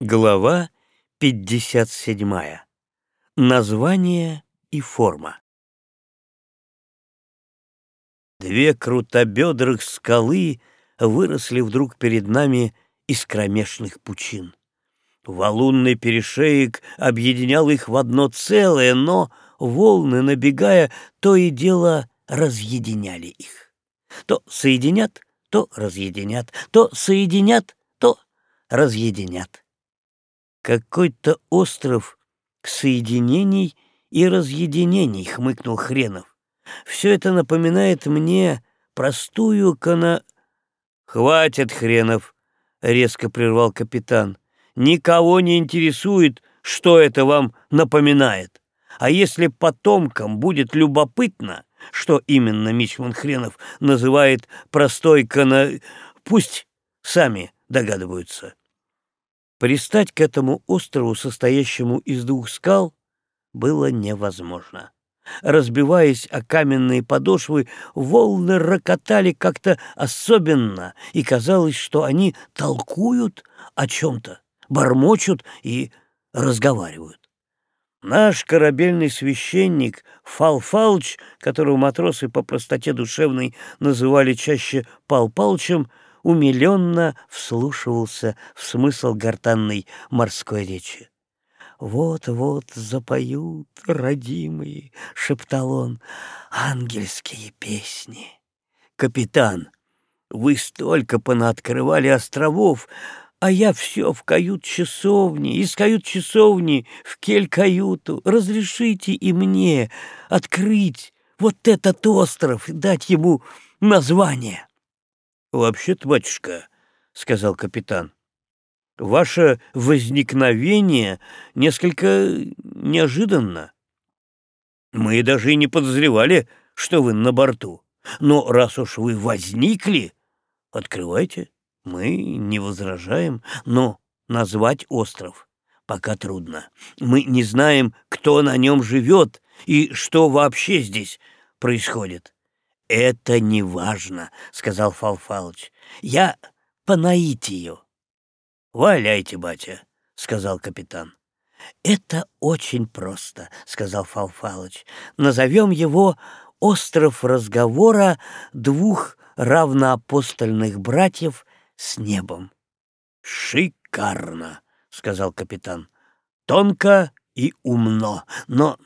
Глава 57. Название и форма. Две крутобедрых скалы выросли вдруг перед нами из кромешных пучин. Валунный перешеек объединял их в одно целое, но волны, набегая, то и дело разъединяли их. То соединят, то разъединят, то соединят, то разъединят какой-то остров соединений и разъединений, хмыкнул Хренов. Все это напоминает мне простую кана... Хватит, Хренов, резко прервал капитан. Никого не интересует, что это вам напоминает. А если потомкам будет любопытно, что именно Мичман Хренов называет простой кана... Пусть сами догадываются. Пристать к этому острову, состоящему из двух скал, было невозможно. Разбиваясь о каменные подошвы, волны рокотали как-то особенно, и казалось, что они толкуют о чем-то, бормочут и разговаривают. Наш корабельный священник Фал Фалыч, которого матросы по простоте душевной называли чаще Пал Палчем, умиленно вслушивался в смысл гортанной морской речи. «Вот-вот запоют, родимые», — шептал он, — «ангельские песни». «Капитан, вы столько понаоткрывали островов, а я все в кают-часовне, из кают-часовни в кель-каюту. Разрешите и мне открыть вот этот остров и дать ему название». «Вообще-то, батюшка», — сказал капитан, — «ваше возникновение несколько неожиданно. Мы даже и не подозревали, что вы на борту. Но раз уж вы возникли, открывайте, мы не возражаем, но назвать остров пока трудно. Мы не знаем, кто на нем живет и что вообще здесь происходит. «Это не важно», — сказал Фалфалыч. «Я по наитию». «Валяйте, батя», — сказал капитан. «Это очень просто», — сказал Фалфалыч. «Назовем его «Остров разговора двух равноапостольных братьев с небом». «Шикарно», — сказал капитан. «Тонко и умно, но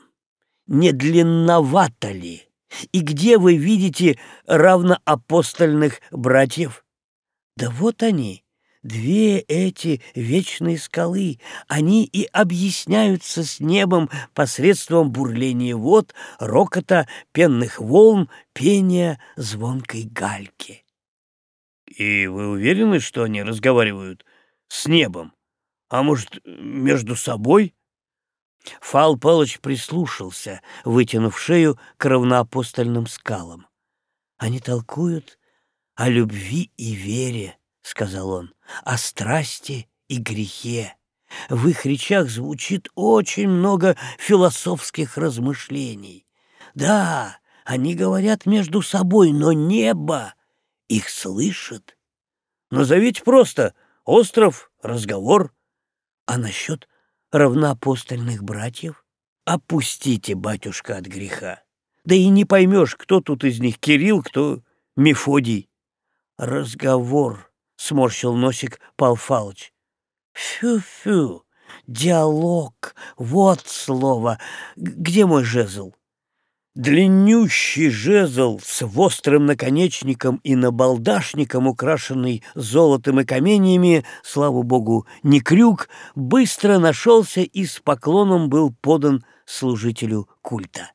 не длинновато ли?» И где вы видите равноапостольных братьев? Да вот они, две эти вечные скалы, они и объясняются с небом посредством бурления вод, рокота, пенных волн, пения звонкой гальки. И вы уверены, что они разговаривают с небом? А может, между собой? Фал Палыч прислушался, вытянув шею к равноапостольным скалам. «Они толкуют о любви и вере», — сказал он, — «о страсти и грехе. В их речах звучит очень много философских размышлений. Да, они говорят между собой, но небо их слышит. Назовите просто остров, разговор. А насчет равноапостольных братьев? Опустите, батюшка, от греха. Да и не поймешь, кто тут из них Кирилл, кто Мефодий. Разговор, — сморщил носик Пал Фалыч. Фю-фю, диалог, вот слово. Где мой жезл? Длиннющий жезл с острым наконечником и набалдашником, украшенный золотом и каменьями, слава богу, не крюк, быстро нашелся и с поклоном был подан служителю культа.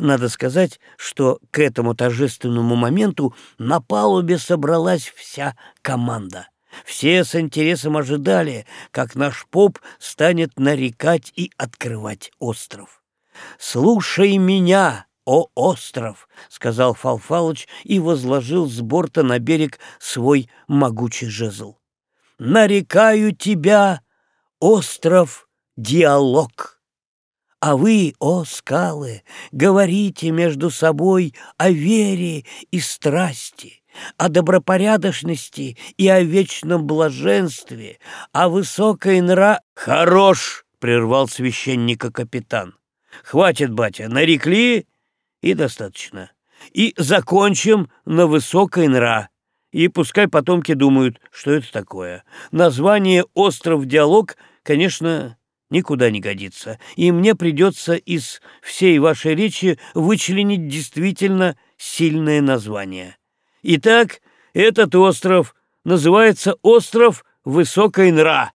Надо сказать, что к этому торжественному моменту на палубе собралась вся команда. Все с интересом ожидали, как наш поп станет нарекать и открывать остров. «Слушай меня!» «О, остров!» — сказал Фалфалыч и возложил с борта на берег свой могучий жезл. «Нарекаю тебя, остров, диалог!» А вы, о скалы, говорите между собой о вере и страсти, о добропорядочности и о вечном блаженстве, о высокой нра...» «Хорош!» — прервал священника капитан. «Хватит, батя, нарекли и достаточно. И закончим на высокой нра. И пускай потомки думают, что это такое. Название «Остров-диалог», конечно, никуда не годится, и мне придется из всей вашей речи вычленить действительно сильное название. Итак, этот остров называется «Остров Высокой Нра».